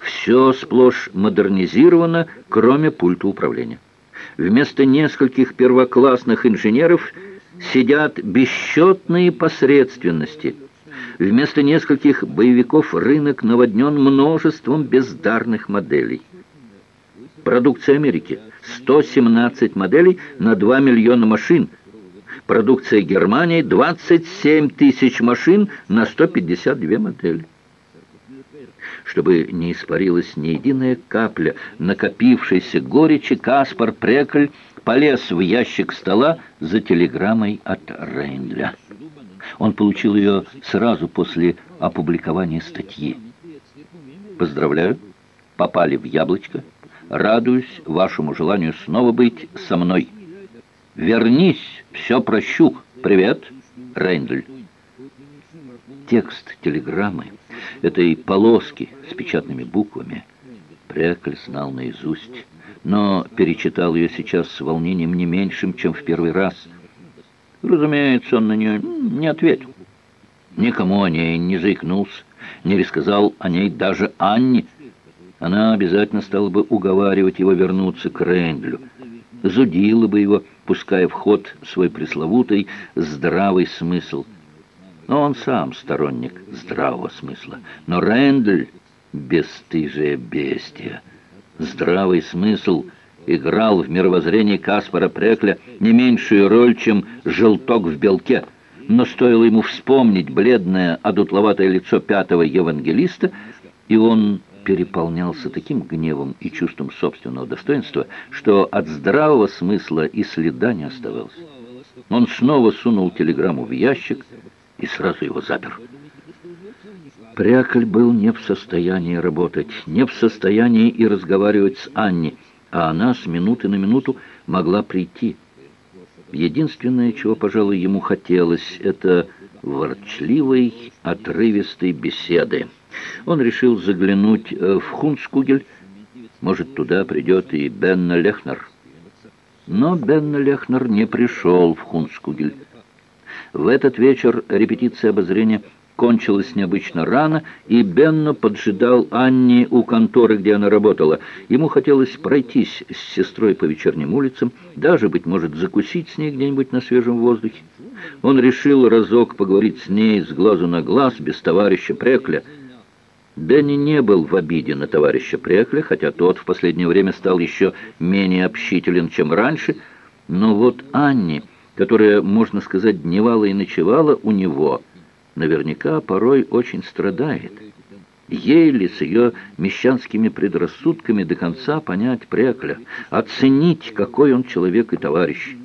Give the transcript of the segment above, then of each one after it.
Все сплошь модернизировано, кроме пульта управления. Вместо нескольких первоклассных инженеров сидят бесчетные посредственности. Вместо нескольких боевиков рынок наводнен множеством бездарных моделей. Продукция Америки – 117 моделей на 2 миллиона машин. Продукция Германии – 27 тысяч машин на 152 модели чтобы не испарилась ни единая капля накопившейся горечи, Каспар Прекль полез в ящик стола за телеграммой от Рейндля. Он получил ее сразу после опубликования статьи. «Поздравляю, попали в яблочко. Радуюсь вашему желанию снова быть со мной. Вернись, все прощу. Привет, Рейндль». Текст телеграммы этой полоски с печатными буквами Прекль знал наизусть, но перечитал ее сейчас с волнением не меньшим, чем в первый раз. Разумеется, он на нее не ответил. Никому о ней не заикнулся, не рассказал о ней даже Анне. Она обязательно стала бы уговаривать его вернуться к Рейндлю, зудила бы его, пуская в ход свой пресловутый здравый смысл – но он сам сторонник здравого смысла. Но Рэндль — бесстыжее бестия. Здравый смысл играл в мировоззрении Каспара Прекля не меньшую роль, чем желток в белке. Но стоило ему вспомнить бледное, одутловатое лицо пятого евангелиста, и он переполнялся таким гневом и чувством собственного достоинства, что от здравого смысла и следа не оставалось. Он снова сунул телеграмму в ящик, и сразу его запер. Прякль был не в состоянии работать, не в состоянии и разговаривать с Анни, а она с минуты на минуту могла прийти. Единственное, чего, пожалуй, ему хотелось, это ворчливой, отрывистой беседы. Он решил заглянуть э, в Хунскугель, может, туда придет и Бенна Лехнер. Но Бенна Лехнер не пришел в Хунскугель. В этот вечер репетиция обозрения кончилась необычно рано, и Бенно поджидал Анни у конторы, где она работала. Ему хотелось пройтись с сестрой по вечерним улицам, даже, быть может, закусить с ней где-нибудь на свежем воздухе. Он решил разок поговорить с ней с глазу на глаз, без товарища Прекля. Бенни не был в обиде на товарища Прекля, хотя тот в последнее время стал еще менее общителен, чем раньше, но вот Анни которая, можно сказать, дневала и ночевала у него, наверняка порой очень страдает. Ей ли с ее мещанскими предрассудками до конца понять Прекля, оценить, какой он человек и товарищ?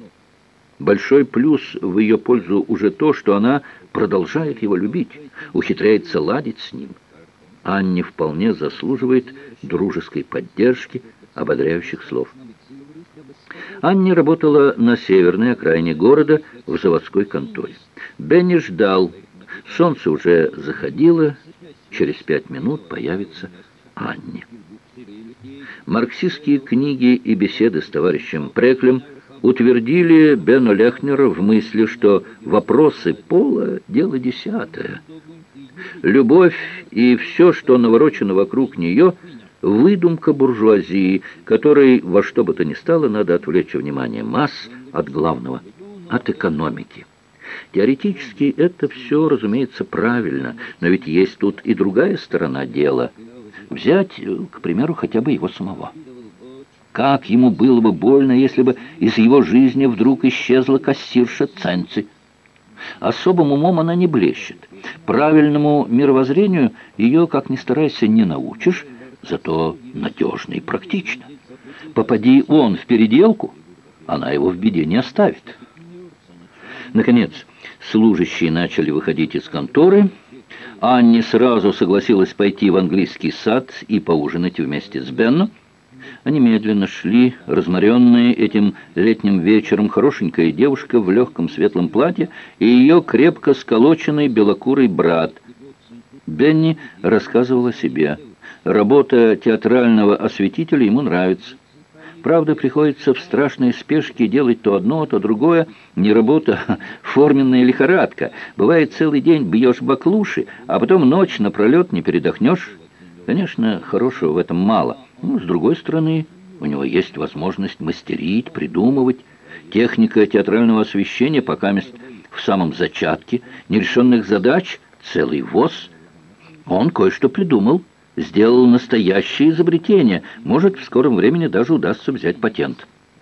Большой плюс в ее пользу уже то, что она продолжает его любить, ухитряется ладить с ним. Анне вполне заслуживает дружеской поддержки, ободряющих слов. Анни работала на северной окраине города в заводской конторе. Бенни ждал. Солнце уже заходило. Через пять минут появится Анни. Марксистские книги и беседы с товарищем Преклем утвердили Бена Лехнера в мысли, что вопросы пола – дело десятое. Любовь и все, что наворочено вокруг нее – выдумка буржуазии, которой во что бы то ни стало надо отвлечь внимание масс от главного, от экономики. Теоретически это все, разумеется, правильно, но ведь есть тут и другая сторона дела. Взять, к примеру, хотя бы его самого. Как ему было бы больно, если бы из его жизни вдруг исчезла кассирша Ценци. Особым умом она не блещет. Правильному мировоззрению ее, как ни старайся, не научишь, зато надежно и практично. Попади он в переделку, она его в беде не оставит. Наконец, служащие начали выходить из конторы. Анни сразу согласилась пойти в английский сад и поужинать вместе с Бенном. Они медленно шли, разморенные этим летним вечером, хорошенькая девушка в легком светлом платье и ее крепко сколоченный белокурый брат. Бенни рассказывал о себе – Работа театрального осветителя ему нравится. Правда, приходится в страшной спешке делать то одно, то другое. Не работа, а форменная лихорадка. Бывает, целый день бьешь баклуши, а потом ночь напролет не передохнешь. Конечно, хорошего в этом мало. Но, с другой стороны, у него есть возможность мастерить, придумывать. Техника театрального освещения пока мест в самом зачатке. Нерешенных задач целый воз. Он кое-что придумал сделал настоящее изобретение. Может, в скором времени даже удастся взять патент».